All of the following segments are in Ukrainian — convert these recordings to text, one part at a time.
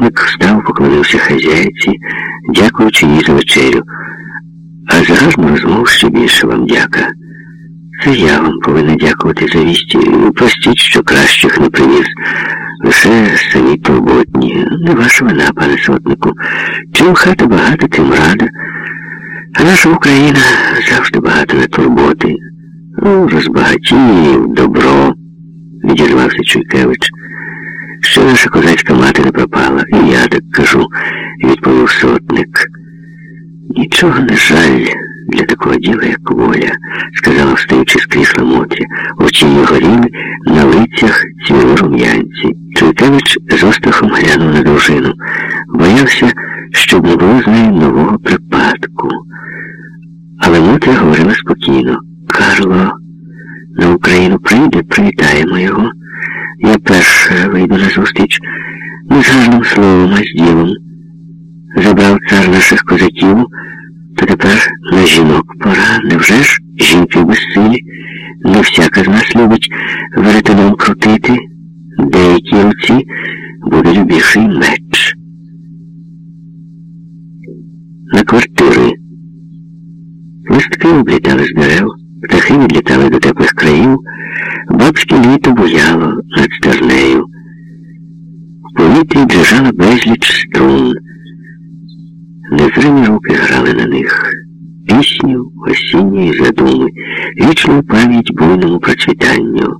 Сотник встав, поклонився хазяйці, дякуючи їй за вечерю. А за гарну розмову ще більше вам дяка. Це я вам повинна дякувати за вісті. Простіть, що кращих не привіз. Лише самі турботні. Не ваша вина, пане сотнику. Чим хата багата, тим рада. А наша Україна завжди багата на турботи. Ну, розбагатів, добро, відізвався Чуйкевич. Що наша козацька мати не пропала, і я так кажу, відповів сотник. Нічого не жаль для такого діла, як воля, сказала, встаючи з крісла Мотря. Очі її горіли, на лицях цвіло рум'янці. Чуйкевич з острахом глянув на дружину. Боявся, щоб не було з нею нового припадку. Але Мотря говорила спокійно. Карло, на Україну прийде, привітаємо його. Я перша вийду на зустріч не з гарним словом, а з ділом. Забрав цар наших козаків, то тепер на жінок пора. Невже ж жінки безсилі? Не всяка з нас любить веретеном крутити. Деякі руці буде любіший меч. На квартири. Листки облітали з дерев, птахи відлітали до теплих країв, бабське літо буяло над стернею. В повітрі дрижала безліч струн. Незримі руки грали на них. Пісню осінньої задуми, вічну пам'ять буйному процвітанню.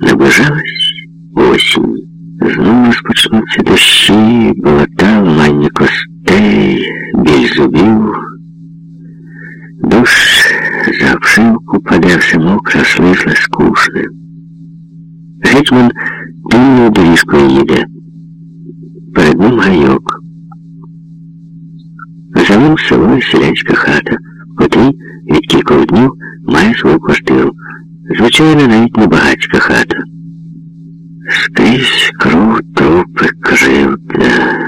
Наближалась осінь. Знову розпочнуться дощі, болота, ламання костей, біль зубів. Душ за обшивку паде все мокре, слизле, скучне. Гетьман дивною доріжкою їде. Перед ним гайок. За ним село селянська хата, котрій від кількох днів має свою квартиру. Звичайно, навіть не багатська хата. Скрізь кров, трупи, кривда.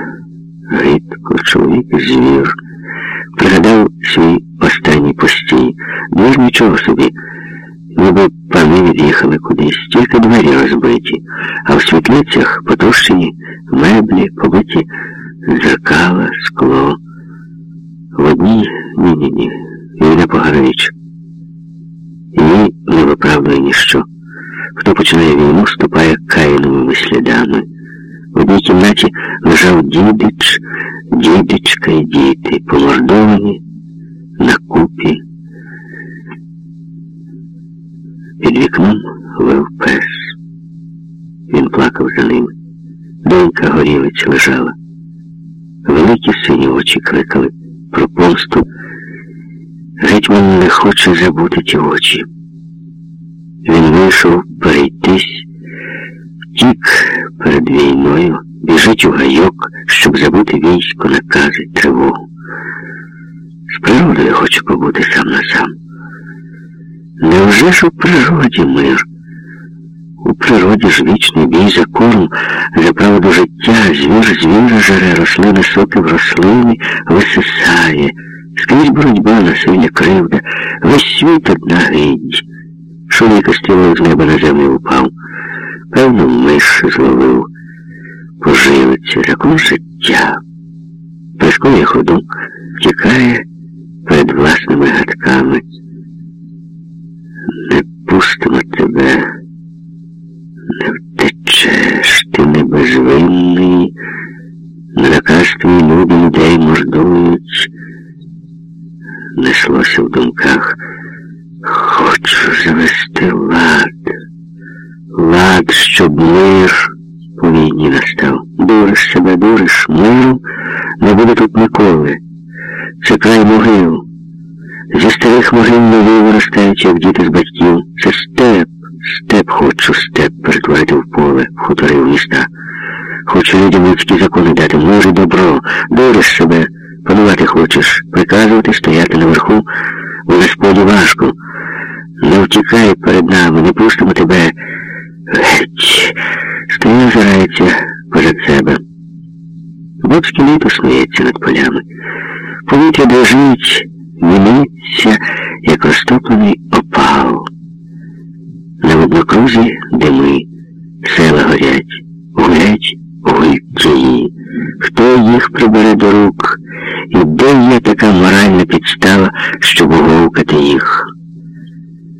Рідко чоловік звір. Пригадав свій останній постій. Двір нічого собі. Ніби пани від'їхали кудись, тільки двері розбиті, а в світлицях потрощені меблі, побиті зеркала, скло. В одній ні-ні-ні, погана річ. Її не виправдує ніщо. Хто починає війну, ступає каїновими слідами. Одній кімнаті лежав дідич, дідичка і діти, помордовані, на купі. Під вікном вив пес. Він плакав за ними. Донька горілиць лежала. Великі сині очі кликали про помсту. Гетьман не хоче забути ті очі. Він вийшов перейтись, втік перед війною, біжить у гайок, щоб забути військо, накази, тривогу. З природою хоче побути сам на сам. Невже ж у природі мир? У природі ж вічний бій за корм, за правду життя, звір звіра жере, рослина соки в рослини висисає. Скрізь боротьба, насилля, кривда, весь світ одна гидь. Чоловіка стрілою з неба на землю упав. Певно, миш зловив, закон життя. Прискує ходу, втікає перед власними гадками. Не пустимо тебе, не втечеш, ти не безвинний, на наказ твій люди людей мордують. Неслося в думках. Хочу завести лад. Лад, щоб мир у війні настав. Дуриш себе, дуриш, не буде тут ніколи. Це край могил. Зі старих могил нові виростають, як діти з батьків. Це степ. Степ хочу степ перетворити в поле, в хутори в міста. Хочу людям людські закони дати, може добро, дуриш себе, панувати хочеш, приказувати, стояти наверху, у господі важко. Не втікай перед нами, не пустимо тебе. Геть, стоїть озирається. Бабське літо сміється над полями. Повітря дрожить, німиться, як розтоплений опал. На воднокрузі дими, села горять, гулять гульки. Хто їх прибере до рук? І де є така моральна підстава, щоб оговкати їх?